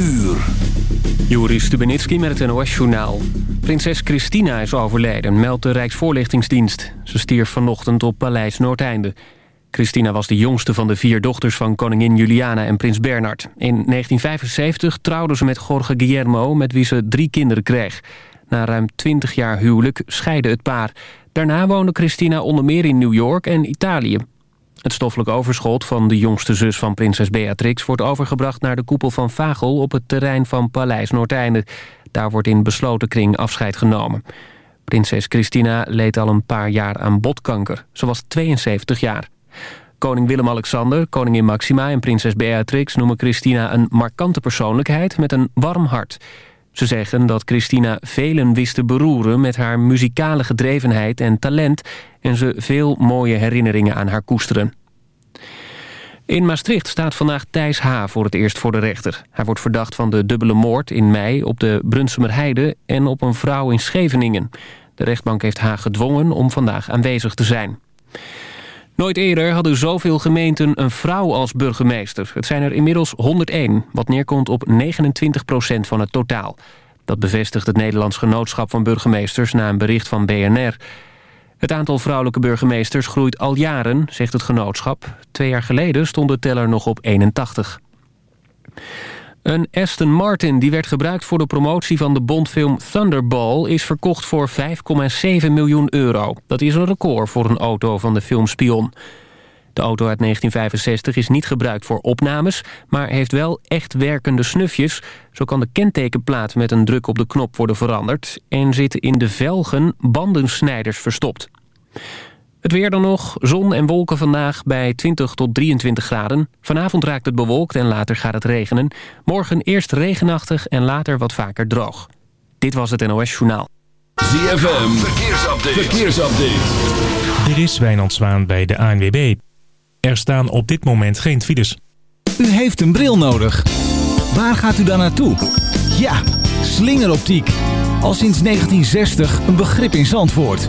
uur. Joris Stubenitski met het NOS-journaal. Prinses Christina is overleden, meldt de Rijksvoorlichtingsdienst. Ze stierf vanochtend op Paleis Noordeinde. Christina was de jongste van de vier dochters van koningin Juliana en prins Bernard. In 1975 trouwde ze met Jorge Guillermo, met wie ze drie kinderen kreeg. Na ruim 20 jaar huwelijk scheidde het paar. Daarna woonde Christina onder meer in New York en Italië. Het stoffelijk overschot van de jongste zus van prinses Beatrix... wordt overgebracht naar de koepel van Vagel op het terrein van Paleis Noordeinde. Daar wordt in besloten kring afscheid genomen. Prinses Christina leed al een paar jaar aan botkanker. Ze was 72 jaar. Koning Willem-Alexander, koningin Maxima en prinses Beatrix... noemen Christina een markante persoonlijkheid met een warm hart... Ze zeggen dat Christina velen wist te beroeren met haar muzikale gedrevenheid en talent... en ze veel mooie herinneringen aan haar koesteren. In Maastricht staat vandaag Thijs H. voor het eerst voor de rechter. Hij wordt verdacht van de dubbele moord in mei op de Brunsumerheide... en op een vrouw in Scheveningen. De rechtbank heeft H. gedwongen om vandaag aanwezig te zijn. Nooit eerder hadden zoveel gemeenten een vrouw als burgemeester. Het zijn er inmiddels 101, wat neerkomt op 29 procent van het totaal. Dat bevestigt het Nederlands Genootschap van Burgemeesters... na een bericht van BNR. Het aantal vrouwelijke burgemeesters groeit al jaren, zegt het genootschap. Twee jaar geleden stond de teller nog op 81. Een Aston Martin die werd gebruikt voor de promotie van de Bondfilm Thunderball... is verkocht voor 5,7 miljoen euro. Dat is een record voor een auto van de film Spion. De auto uit 1965 is niet gebruikt voor opnames... maar heeft wel echt werkende snufjes. Zo kan de kentekenplaat met een druk op de knop worden veranderd... en zitten in de velgen bandensnijders verstopt. Het weer dan nog, zon en wolken vandaag bij 20 tot 23 graden. Vanavond raakt het bewolkt en later gaat het regenen. Morgen eerst regenachtig en later wat vaker droog. Dit was het NOS Journaal. ZFM, verkeersupdate. verkeersupdate. Er is Wijnand Zwaan bij de ANWB. Er staan op dit moment geen files. U heeft een bril nodig. Waar gaat u dan naartoe? Ja, slingeroptiek. Al sinds 1960 een begrip in Zandvoort.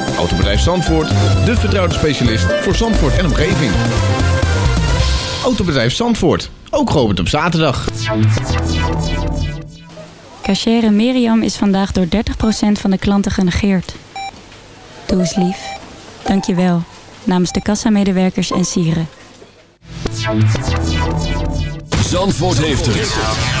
Autobedrijf Zandvoort, de vertrouwde specialist voor Zandvoort en omgeving. Autobedrijf Zandvoort, ook geopend op zaterdag. Cachere Miriam is vandaag door 30% van de klanten genegeerd. Doe eens lief. Dank je wel. Namens de kassamedewerkers en sieren. Zandvoort heeft het.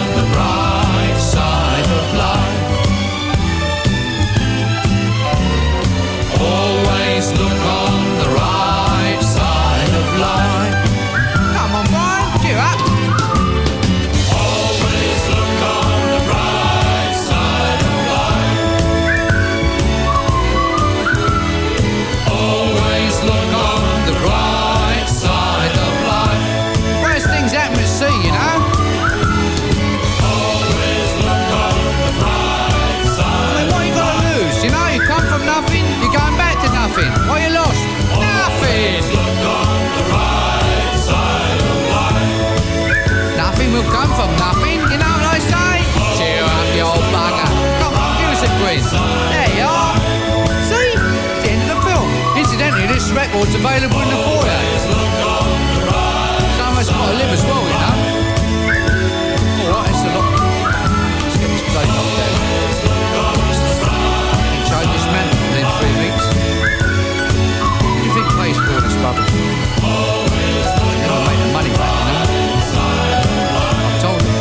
this record's available in the foyer. Someone's got to live as well, you know. Alright, it's a lot. Let's get this place knocked down. Change this man within three weeks. What do you think pays for all this rubbish? Never make the money back, you know. I told him.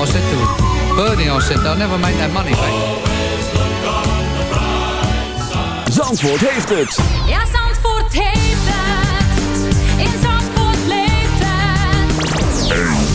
I said to him, Bernie, I said, they'll never make that money back. Zandvoort heeft het. Ja,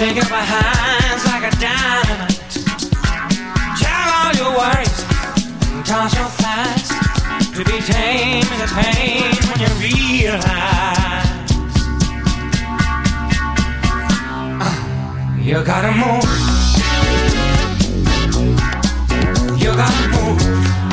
shaking my hands like a dynamite. All your worries and toss your. To be tame is a pain when you realize uh, you gotta move. You gotta move.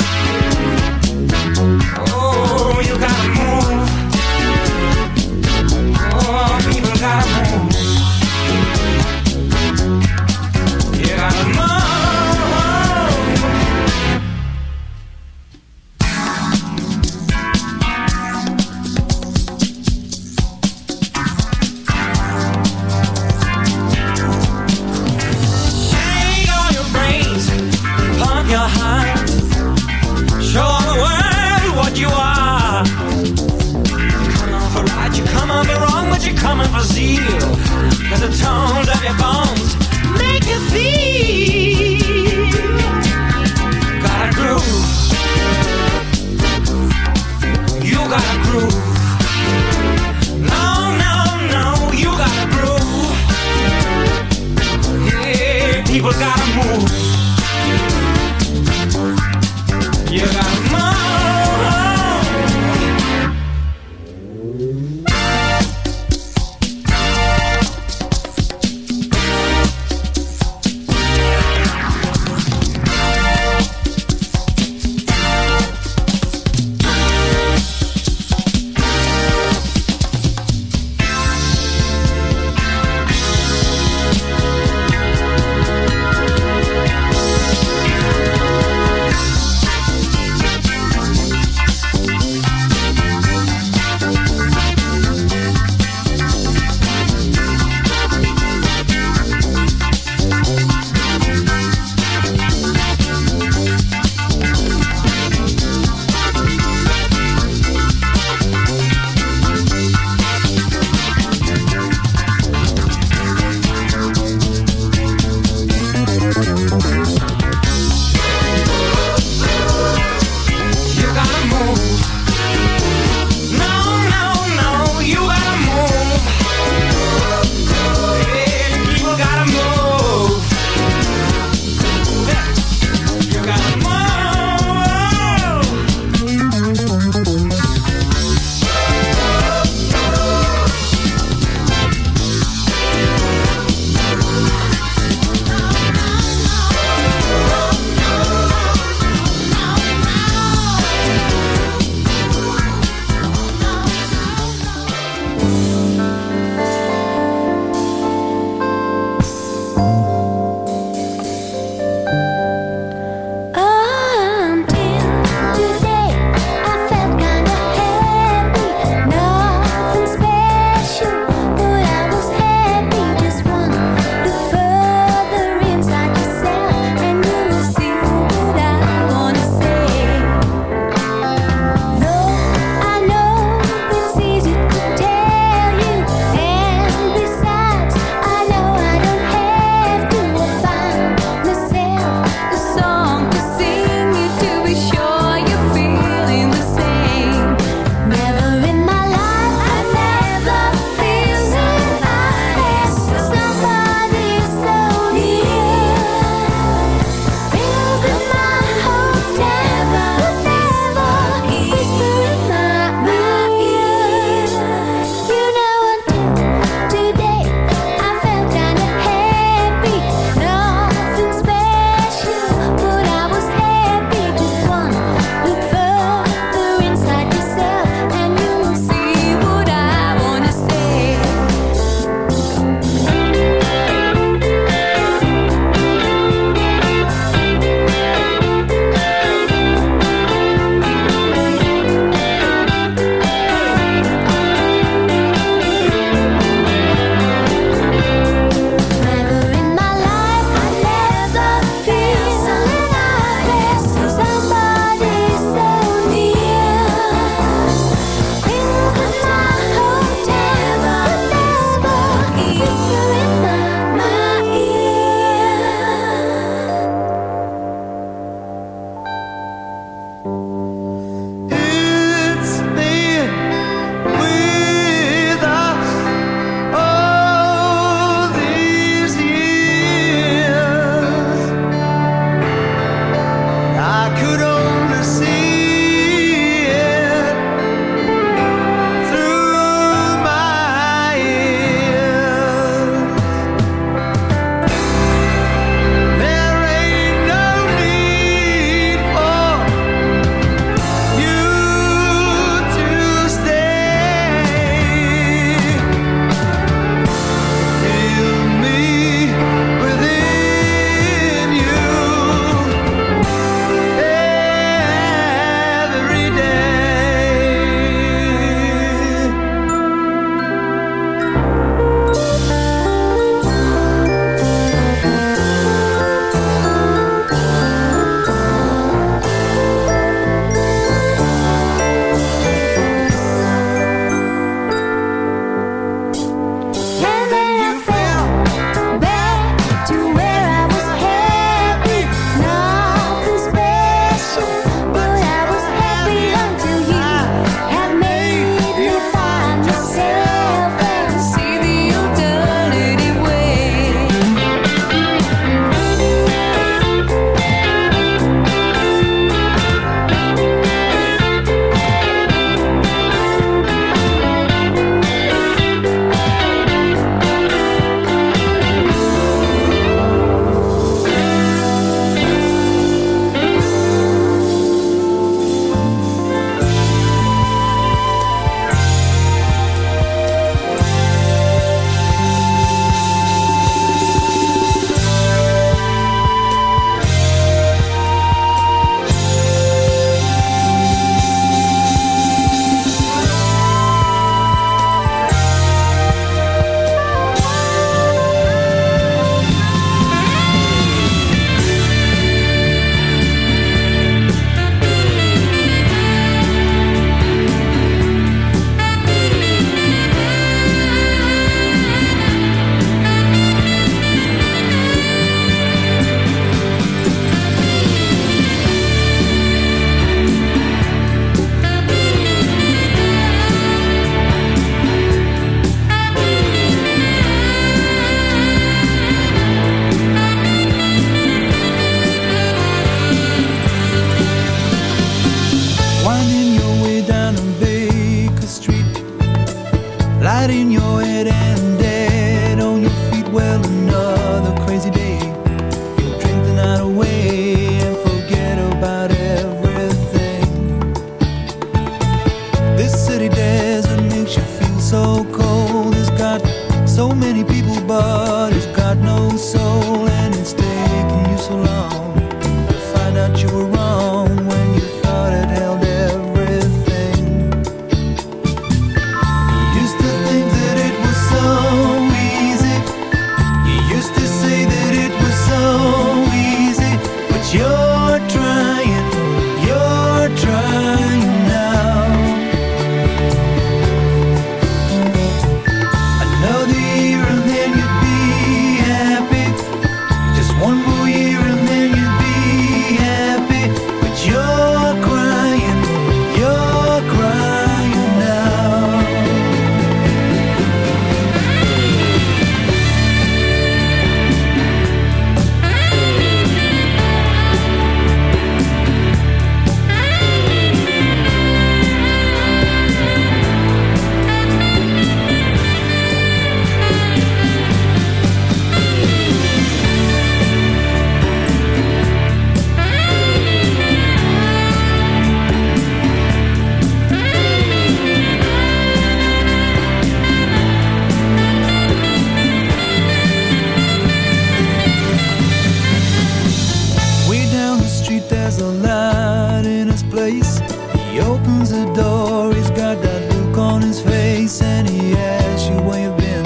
He opens the door, he's got that look on his face, and he asks you where you've been.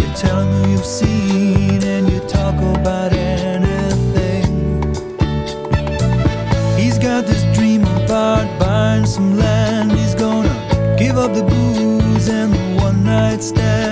You tell him who you've seen, and you talk about anything. He's got this dream about buying some land, he's gonna give up the booze and the one night stand.